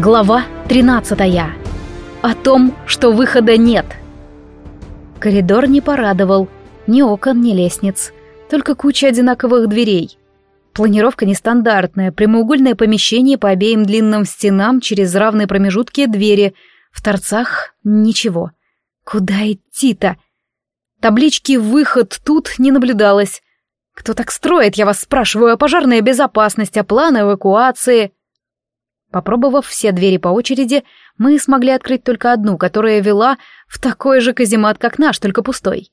Глава 13. О том, что выхода нет. Коридор не порадовал. Ни окон, ни лестниц. Только куча одинаковых дверей. Планировка нестандартная. Прямоугольное помещение по обеим длинным стенам через равные промежутки двери. В торцах ничего. Куда идти-то? Таблички «Выход» тут не наблюдалось. Кто так строит, я вас спрашиваю, о пожарной безопасности, о плане эвакуации? Попробовав все двери по очереди, мы смогли открыть только одну, которая вела в такой же каземат, как наш, только пустой.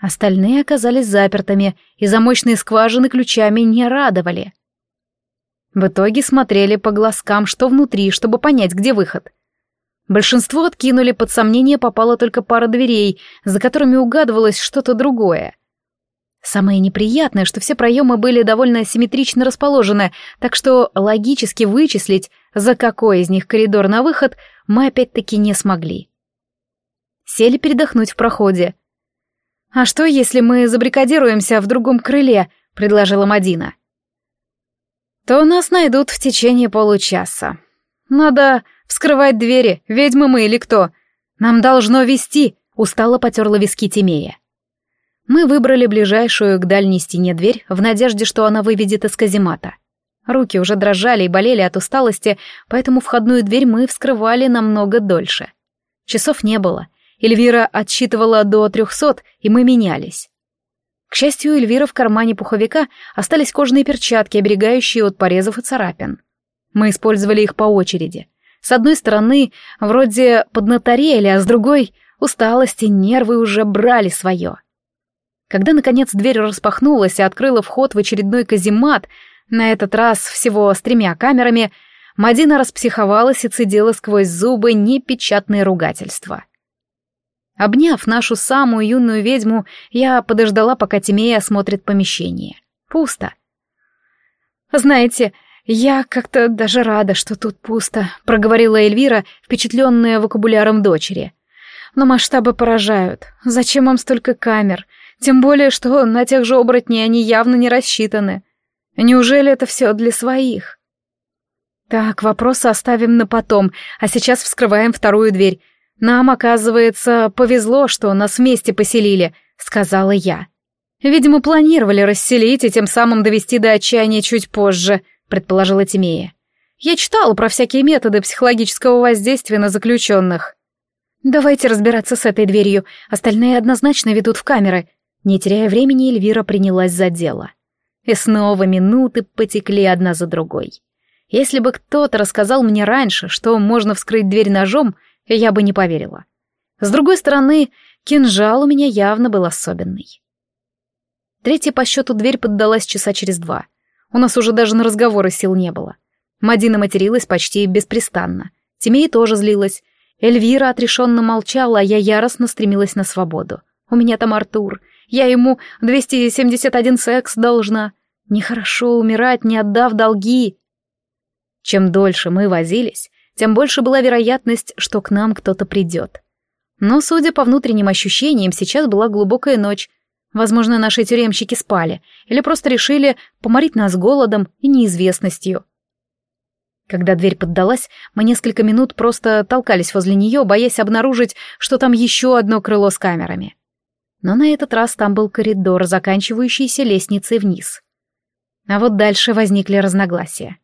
Остальные оказались запертыми, и замочные скважины ключами не радовали. В итоге смотрели по глазкам, что внутри, чтобы понять, где выход. Большинство откинули, под сомнение попала только пара дверей, за которыми угадывалось что-то другое. Самое неприятное, что все проемы были довольно симметрично расположены, так что логически вычислить, за какой из них коридор на выход, мы опять-таки не смогли. Сели передохнуть в проходе. «А что, если мы забрикадируемся в другом крыле?» — предложила Мадина. «То нас найдут в течение получаса. Надо вскрывать двери, ведьмы мы или кто. Нам должно вести», — устало потерла виски Тимея. Мы выбрали ближайшую к дальней стене дверь в надежде, что она выведет из каземата. Руки уже дрожали и болели от усталости, поэтому входную дверь мы вскрывали намного дольше. Часов не было. Эльвира отсчитывала до трехсот, и мы менялись. К счастью, у Эльвиры в кармане пуховика остались кожаные перчатки, оберегающие от порезов и царапин. Мы использовали их по очереди. С одной стороны, вроде поднаторели, а с другой — усталость и нервы уже брали свое. Когда, наконец, дверь распахнулась и открыла вход в очередной каземат, на этот раз всего с тремя камерами, Мадина распсиховалась и цедила сквозь зубы непечатные ругательства. Обняв нашу самую юную ведьму, я подождала, пока Тимея осмотрит помещение. Пусто. «Знаете, я как-то даже рада, что тут пусто», — проговорила Эльвира, впечатленная вокабуляром дочери. «Но масштабы поражают. Зачем вам столько камер? Тем более, что на тех же оборотней они явно не рассчитаны. Неужели это все для своих? Так, вопросы оставим на потом, а сейчас вскрываем вторую дверь. Нам, оказывается, повезло, что нас вместе поселили, сказала я. Видимо, планировали расселить и тем самым довести до отчаяния чуть позже, предположила Тимея. Я читала про всякие методы психологического воздействия на заключенных. Давайте разбираться с этой дверью, остальные однозначно ведут в камеры, не теряя времени, Эльвира принялась за дело. И снова минуты потекли одна за другой. Если бы кто-то рассказал мне раньше, что можно вскрыть дверь ножом, я бы не поверила. С другой стороны, кинжал у меня явно был особенный. Третья по счету дверь поддалась часа через два. У нас уже даже на разговоры сил не было. Мадина материлась почти беспрестанно. Тимей тоже злилась. Эльвира отрешенно молчала, а я яростно стремилась на свободу. У меня там Артур, я ему 271 секс должна. Нехорошо умирать, не отдав долги. Чем дольше мы возились, тем больше была вероятность, что к нам кто-то придет. Но, судя по внутренним ощущениям, сейчас была глубокая ночь. Возможно, наши тюремщики спали или просто решили поморить нас голодом и неизвестностью. Когда дверь поддалась, мы несколько минут просто толкались возле нее, боясь обнаружить, что там еще одно крыло с камерами но на этот раз там был коридор, заканчивающийся лестницей вниз. А вот дальше возникли разногласия.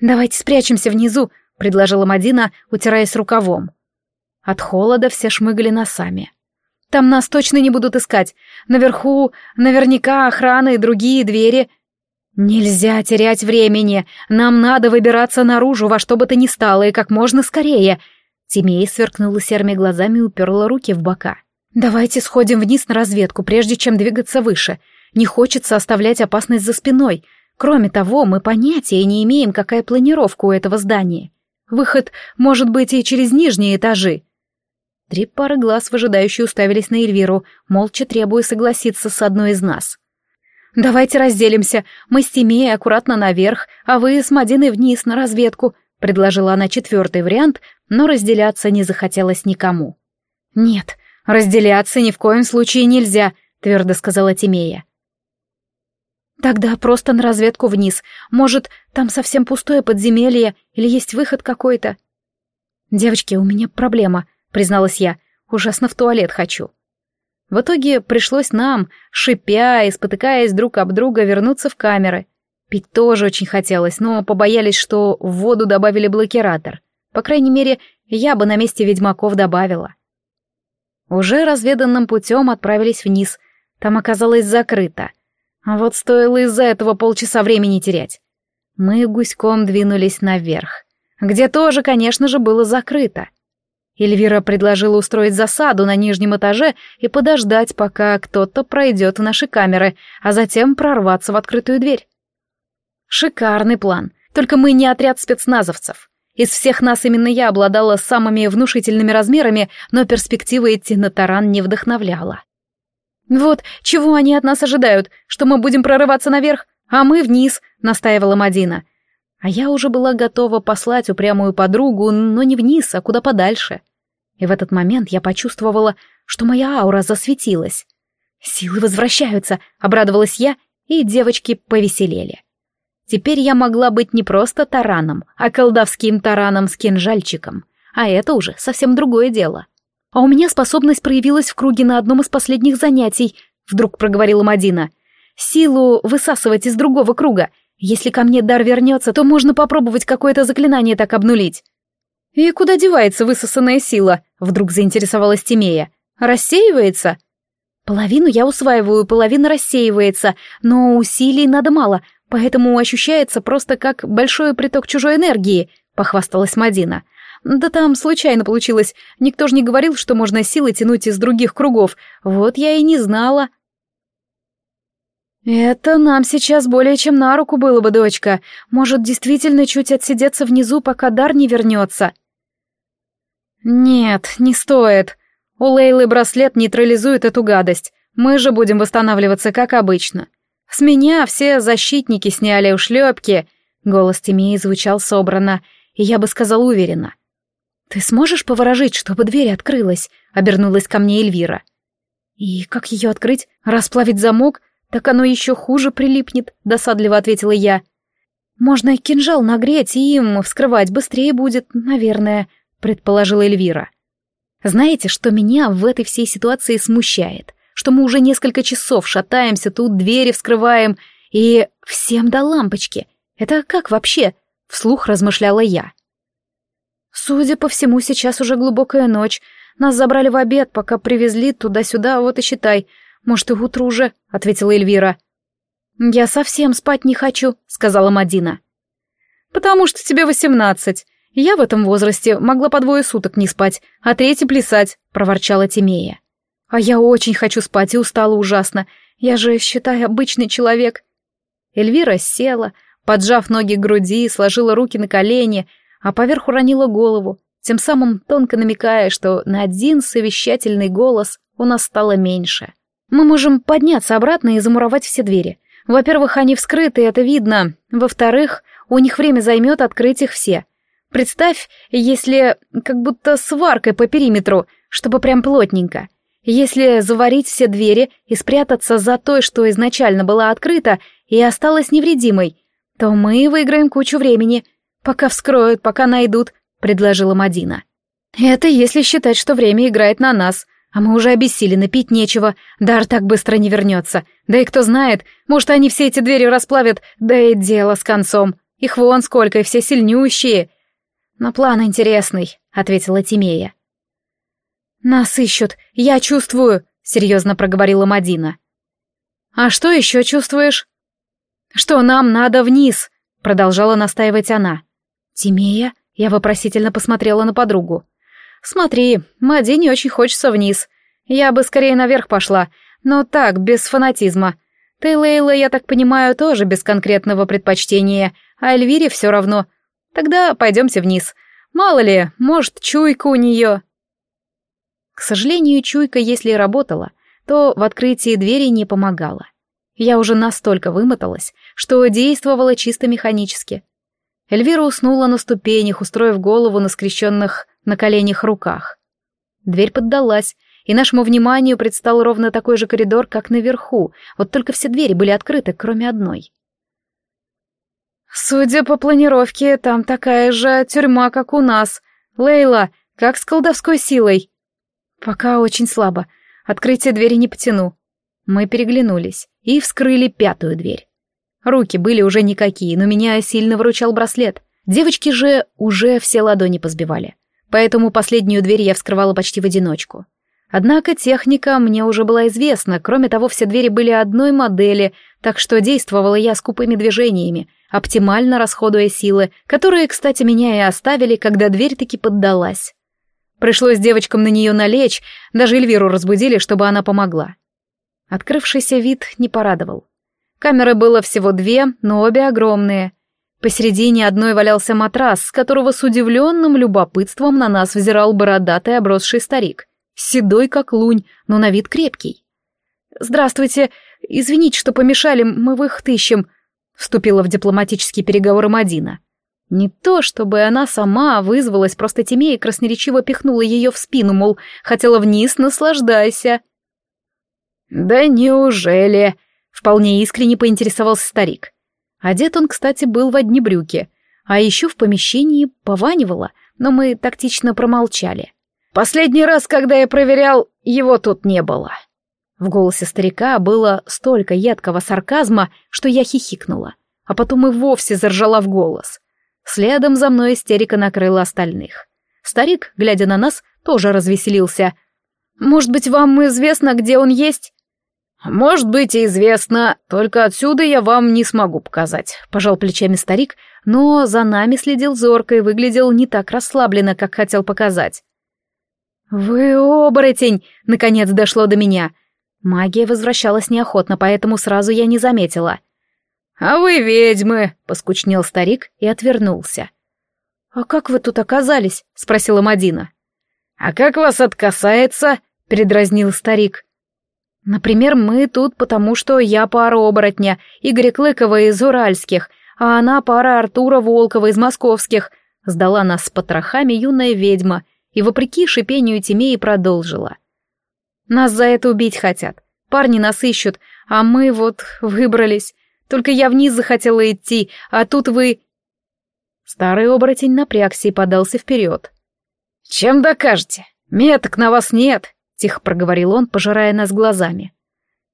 «Давайте спрячемся внизу», — предложила Мадина, утираясь рукавом. От холода все шмыгали носами. «Там нас точно не будут искать. Наверху наверняка охрана и другие двери». «Нельзя терять времени. Нам надо выбираться наружу во что бы то ни стало и как можно скорее». Тимей сверкнула серыми глазами и уперла руки в бока. «Давайте сходим вниз на разведку, прежде чем двигаться выше. Не хочется оставлять опасность за спиной. Кроме того, мы понятия не имеем, какая планировка у этого здания. Выход может быть и через нижние этажи». Три пары глаз выжидающе уставились на Эльвиру, молча требуя согласиться с одной из нас. «Давайте разделимся. Мы с Тимеей аккуратно наверх, а вы с Мадиной вниз на разведку», — предложила она четвертый вариант, но разделяться не захотелось никому. «Нет, «Разделяться ни в коем случае нельзя», — твердо сказала Тимея. Тогда просто на разведку вниз. Может, там совсем пустое подземелье или есть выход какой-то? Девочки, у меня проблема, призналась я. Ужасно в туалет хочу. В итоге пришлось нам, шипя и спотыкаясь друг об друга, вернуться в камеры. Пить тоже очень хотелось, но побоялись, что в воду добавили блокиратор. По крайней мере, я бы на месте ведьмаков добавила. Уже разведанным путем отправились вниз. Там оказалось закрыто. А вот стоило из-за этого полчаса времени терять. Мы гуськом двинулись наверх, где тоже, конечно же, было закрыто. Эльвира предложила устроить засаду на нижнем этаже и подождать, пока кто-то пройдет в наши камеры, а затем прорваться в открытую дверь. Шикарный план. Только мы не отряд спецназовцев. Из всех нас именно я обладала самыми внушительными размерами, но перспектива идти на таран не вдохновляла. «Вот, чего они от нас ожидают? Что мы будем прорываться наверх, а мы вниз», — настаивала Мадина. А я уже была готова послать упрямую подругу, но не вниз, а куда подальше. И в этот момент я почувствовала, что моя аура засветилась. «Силы возвращаются», — обрадовалась я, и девочки повеселели. Теперь я могла быть не просто тараном, а колдовским тараном с кинжальчиком. А это уже совсем другое дело. А у меня способность проявилась в круге на одном из последних занятий, вдруг проговорила Мадина. Силу высасывать из другого круга. Если ко мне дар вернется, то можно попробовать какое-то заклинание так обнулить. И куда девается высосанная сила? Вдруг заинтересовалась Тимея. Рассеивается? Половину я усваиваю, половина рассеивается, но усилий надо мало, поэтому ощущается просто как большой приток чужой энергии», — похвасталась Мадина. «Да там случайно получилось. Никто же не говорил, что можно силы тянуть из других кругов. Вот я и не знала». «Это нам сейчас более чем на руку было бы, дочка. Может, действительно чуть отсидеться внизу, пока дар не вернется?» «Нет, не стоит. У Лейлы браслет нейтрализует эту гадость. Мы же будем восстанавливаться, как обычно. С меня все защитники сняли ушлепки. Голос Тимеи звучал собранно, и я бы сказал уверенно. «Ты сможешь поворожить, чтобы дверь открылась?» — обернулась ко мне Эльвира. «И как ее открыть? Расплавить замок? Так оно еще хуже прилипнет», — досадливо ответила я. «Можно кинжал нагреть, и им вскрывать быстрее будет, наверное», — предположила Эльвира. «Знаете, что меня в этой всей ситуации смущает? что мы уже несколько часов шатаемся тут, двери вскрываем, и всем до лампочки. Это как вообще? Вслух размышляла я. Судя по всему, сейчас уже глубокая ночь. Нас забрали в обед, пока привезли туда-сюда, вот и считай. Может, и утро уже, ответила Эльвира. Я совсем спать не хочу, сказала Мадина. Потому что тебе восемнадцать. Я в этом возрасте могла по двое суток не спать, а третий плясать, проворчала Тимея. А я очень хочу спать и устала ужасно. Я же, считай, обычный человек. Эльвира села, поджав ноги к груди, сложила руки на колени, а поверх уронила голову, тем самым тонко намекая, что на один совещательный голос у нас стало меньше. Мы можем подняться обратно и замуровать все двери. Во-первых, они вскрыты, это видно. Во-вторых, у них время займет открыть их все. Представь, если как будто сваркой по периметру, чтобы прям плотненько. Если заварить все двери и спрятаться за той, что изначально была открыта и осталась невредимой, то мы выиграем кучу времени, пока вскроют, пока найдут», — предложила Мадина. «Это если считать, что время играет на нас, а мы уже обессилены, пить нечего, дар так быстро не вернется. Да и кто знает, может, они все эти двери расплавят, да и дело с концом. Их вон сколько, и все сильнющие». «Но план интересный», — ответила Тимея. «Нас ищут, я чувствую», — серьезно проговорила Мадина. «А что еще чувствуешь?» «Что нам надо вниз», — продолжала настаивать она. «Тимея?» — я вопросительно посмотрела на подругу. «Смотри, Мадине очень хочется вниз. Я бы скорее наверх пошла, но так, без фанатизма. Ты, Лейла, я так понимаю, тоже без конкретного предпочтения, а Эльвире все равно. Тогда пойдемте вниз. Мало ли, может, чуйка у нее...» К сожалению, чуйка, если и работала, то в открытии двери не помогала. Я уже настолько вымоталась, что действовала чисто механически. Эльвира уснула на ступенях, устроив голову на скрещенных на коленях руках. Дверь поддалась, и нашему вниманию предстал ровно такой же коридор, как наверху, вот только все двери были открыты, кроме одной. «Судя по планировке, там такая же тюрьма, как у нас. Лейла, как с колдовской силой?» «Пока очень слабо. Открытие двери не потяну». Мы переглянулись и вскрыли пятую дверь. Руки были уже никакие, но меня сильно выручал браслет. Девочки же уже все ладони позбивали. Поэтому последнюю дверь я вскрывала почти в одиночку. Однако техника мне уже была известна, кроме того, все двери были одной модели, так что действовала я скупыми движениями, оптимально расходуя силы, которые, кстати, меня и оставили, когда дверь таки поддалась. Пришлось девочкам на нее налечь, даже Эльвиру разбудили, чтобы она помогла. Открывшийся вид не порадовал. Камеры было всего две, но обе огромные. Посередине одной валялся матрас, с которого с удивленным любопытством на нас взирал бородатый обросший старик. Седой, как лунь, но на вид крепкий. «Здравствуйте, извините, что помешали, мы в их тыщем», — вступила в дипломатические переговоры Мадина. Не то, чтобы она сама вызвалась, просто Тимея красноречиво пихнула ее в спину, мол, хотела вниз, наслаждайся. «Да неужели?» — вполне искренне поинтересовался старик. Одет он, кстати, был в одни брюки, а еще в помещении пованивало, но мы тактично промолчали. «Последний раз, когда я проверял, его тут не было». В голосе старика было столько едкого сарказма, что я хихикнула, а потом и вовсе заржала в голос. Следом за мной истерика накрыла остальных. Старик, глядя на нас, тоже развеселился. «Может быть, вам известно, где он есть?» «Может быть, и известно, только отсюда я вам не смогу показать», — пожал плечами старик, но за нами следил зорко и выглядел не так расслабленно, как хотел показать. «Вы оборотень!» — наконец дошло до меня. Магия возвращалась неохотно, поэтому сразу я не заметила. «А вы ведьмы!» — поскучнел старик и отвернулся. «А как вы тут оказались?» — спросила Мадина. «А как вас откасается?» — передразнил старик. «Например, мы тут потому, что я пара оборотня, Игоря Клыкова из Уральских, а она пара Артура Волкова из Московских», — сдала нас с потрохами юная ведьма и, вопреки шипению Тимеи, продолжила. «Нас за это убить хотят. Парни нас ищут, а мы вот выбрались. Только я вниз захотела идти, а тут вы...» Старый оборотень напрягся и подался вперед. «Чем докажете? Меток на вас нет!» — тихо проговорил он, пожирая нас глазами.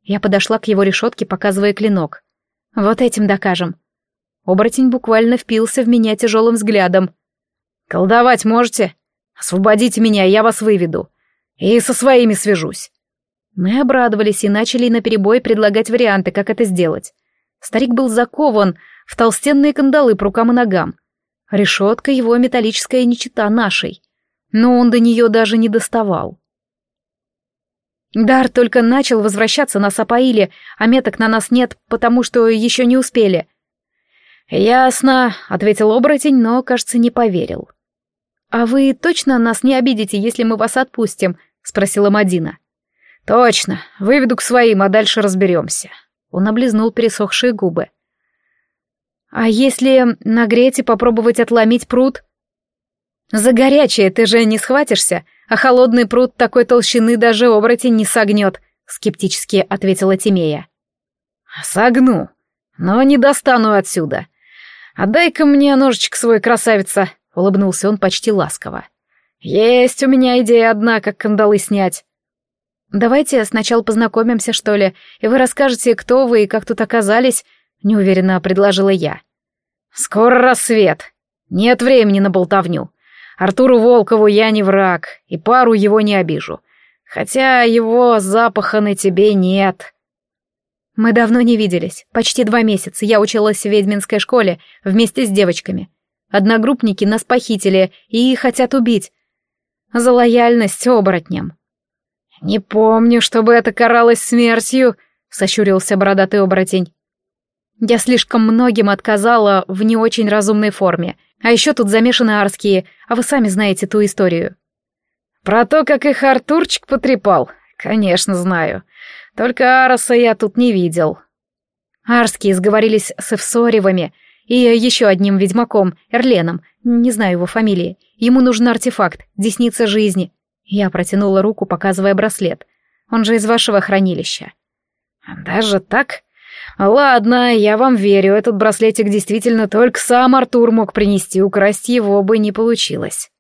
Я подошла к его решетке, показывая клинок. «Вот этим докажем». Оборотень буквально впился в меня тяжелым взглядом. «Колдовать можете? Освободите меня, я вас выведу. И со своими свяжусь». Мы обрадовались и начали наперебой предлагать варианты, как это сделать. Старик был закован в толстенные кандалы по рукам и ногам. Решетка его металлическая не чита нашей. Но он до нее даже не доставал. Дар только начал возвращаться, нас опоили, а меток на нас нет, потому что еще не успели. «Ясно», — ответил оборотень, но, кажется, не поверил. «А вы точно нас не обидите, если мы вас отпустим?» — спросила Мадина. «Точно, выведу к своим, а дальше разберемся». Он облизнул пересохшие губы. «А если нагреть и попробовать отломить пруд?» «За горячее ты же не схватишься, а холодный пруд такой толщины даже оборотень не согнет», — скептически ответила Тимея. «Согну, но не достану отсюда. Отдай-ка мне ножичек свой, красавица», — улыбнулся он почти ласково. «Есть у меня идея одна, как кандалы снять». «Давайте сначала познакомимся, что ли, и вы расскажете, кто вы и как тут оказались», — неуверенно предложила я. «Скоро рассвет. Нет времени на болтовню. Артуру Волкову я не враг, и пару его не обижу. Хотя его запаха на тебе нет». «Мы давно не виделись, почти два месяца. Я училась в ведьминской школе вместе с девочками. Одногруппники нас похитили и хотят убить. За лояльность оборотням». «Не помню, чтобы это каралось смертью», — сощурился бородатый оборотень. «Я слишком многим отказала в не очень разумной форме. А еще тут замешаны арские, а вы сами знаете ту историю». «Про то, как их Артурчик потрепал? Конечно, знаю. Только Араса я тут не видел». Арские сговорились с Эвсоревыми и еще одним ведьмаком, Эрленом, не знаю его фамилии. Ему нужен артефакт, десница жизни. Я протянула руку, показывая браслет. Он же из вашего хранилища. Даже так? Ладно, я вам верю, этот браслетик действительно только сам Артур мог принести, украсть его бы не получилось.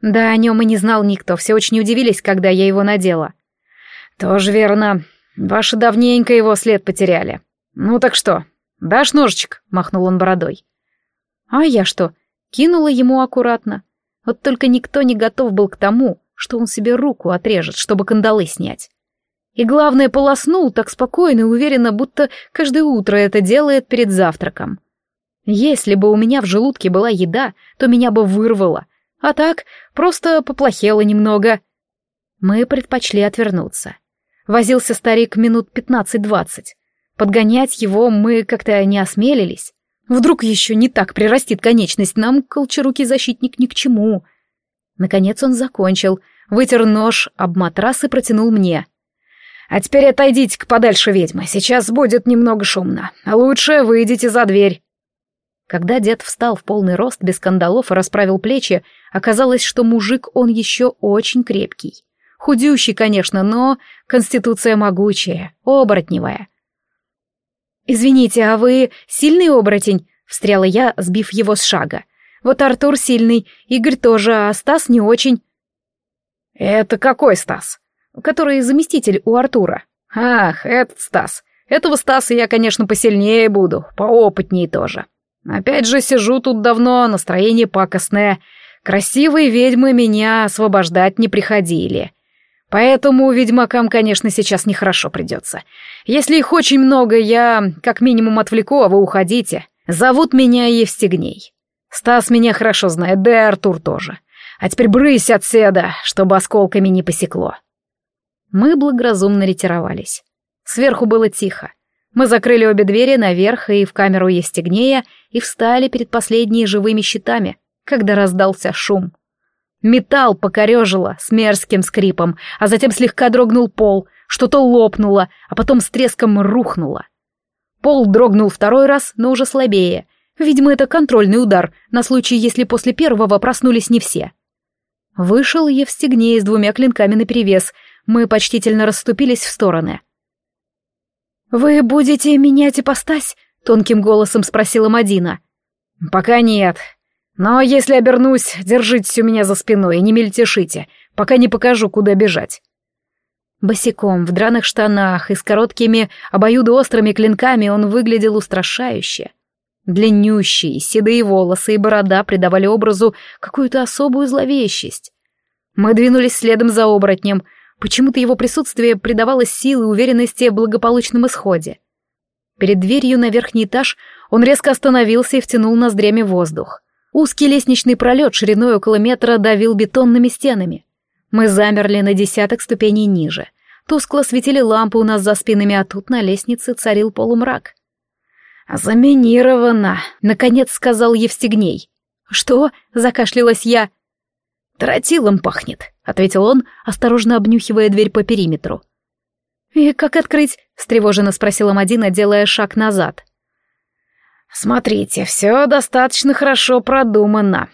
Да, о нем и не знал никто, все очень удивились, когда я его надела. Тоже верно. Ваши давненько его след потеряли. Ну так что, дашь ножичек? Махнул он бородой. А я что? Кинула ему аккуратно. Вот только никто не готов был к тому, что он себе руку отрежет, чтобы кандалы снять. И главное, полоснул так спокойно и уверенно, будто каждое утро это делает перед завтраком. Если бы у меня в желудке была еда, то меня бы вырвало, а так просто поплохело немного. Мы предпочли отвернуться. Возился старик минут пятнадцать-двадцать. Подгонять его мы как-то не осмелились. Вдруг еще не так прирастит конечность, нам колчарукий защитник ни к чему. Наконец он закончил, вытер нож об матрас и протянул мне. «А теперь отойдите-ка подальше, ведьма, сейчас будет немного шумно. А лучше выйдите за дверь». Когда дед встал в полный рост без кандалов и расправил плечи, оказалось, что мужик он еще очень крепкий. Худющий, конечно, но конституция могучая, оборотневая. «Извините, а вы сильный оборотень?» — встряла я, сбив его с шага. «Вот Артур сильный, Игорь тоже, а Стас не очень». «Это какой Стас?» «Который заместитель у Артура». «Ах, этот Стас. Этого Стаса я, конечно, посильнее буду, поопытнее тоже. Опять же, сижу тут давно, настроение пакостное. Красивые ведьмы меня освобождать не приходили. Поэтому ведьмакам, конечно, сейчас нехорошо придется. Если их очень много, я как минимум отвлеку, а вы уходите. Зовут меня Евстигней. Стас меня хорошо знает, да и Артур тоже. А теперь брысь отседа, чтобы осколками не посекло. Мы благоразумно ретировались. Сверху было тихо. Мы закрыли обе двери наверх и в камеру Евстигнея и встали перед последними живыми щитами, когда раздался шум. Металл покорежило с мерзким скрипом, а затем слегка дрогнул пол, что-то лопнуло, а потом с треском рухнуло. Пол дрогнул второй раз, но уже слабее. Видимо, это контрольный удар, на случай, если после первого проснулись не все. Вышел Евстигней с двумя клинками наперевес. Мы почтительно расступились в стороны. «Вы будете менять ипостась?» — тонким голосом спросила Мадина. «Пока нет. Но если обернусь, держитесь у меня за спиной и не мельтешите, пока не покажу, куда бежать». Босиком, в драных штанах и с короткими обоюдоострыми клинками он выглядел устрашающе. Длиннющие, седые волосы и борода придавали образу какую-то особую зловещесть. Мы двинулись следом за оборотнем. Почему-то его присутствие придавало силы и уверенности в благополучном исходе. Перед дверью на верхний этаж он резко остановился и втянул ноздрями воздух. Узкий лестничный пролет шириной около метра давил бетонными стенами. Мы замерли на десяток ступеней ниже. Тускло светили лампы у нас за спинами, а тут на лестнице царил полумрак. «Заминировано», — наконец сказал Евстигней. «Что?» — закашлялась я. «Тротилом пахнет», — ответил он, осторожно обнюхивая дверь по периметру. «И как открыть?» — встревоженно спросила Мадина, делая шаг назад. Смотрите, все достаточно хорошо продумано.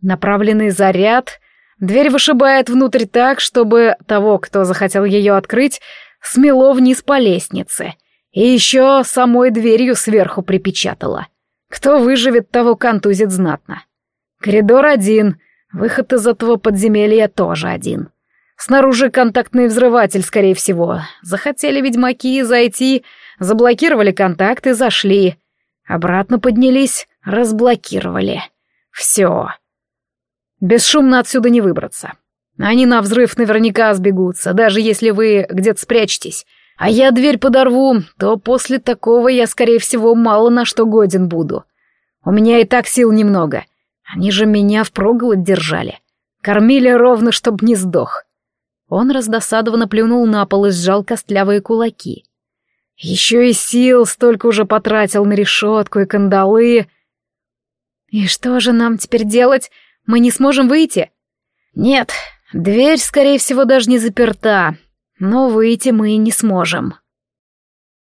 Направленный заряд, дверь вышибает внутрь так, чтобы того, кто захотел ее открыть, смело вниз по лестнице. И еще самой дверью сверху припечатала. Кто выживет, того контузит знатно. Коридор один, выход из этого подземелья тоже один. Снаружи контактный взрыватель, скорее всего. Захотели ведьмаки зайти, заблокировали контакт и зашли. Обратно поднялись, разблокировали. Все. Бесшумно отсюда не выбраться. Они на взрыв наверняка сбегутся, даже если вы где-то спрячетесь. А я дверь подорву, то после такого я, скорее всего, мало на что годен буду. У меня и так сил немного. Они же меня впроголодь держали. Кормили ровно, чтоб не сдох. Он раздосадованно плюнул на пол и сжал костлявые кулаки. Еще и сил столько уже потратил на решетку и кандалы. И что же нам теперь делать? Мы не сможем выйти? Нет, дверь, скорее всего, даже не заперта. Но выйти мы не сможем.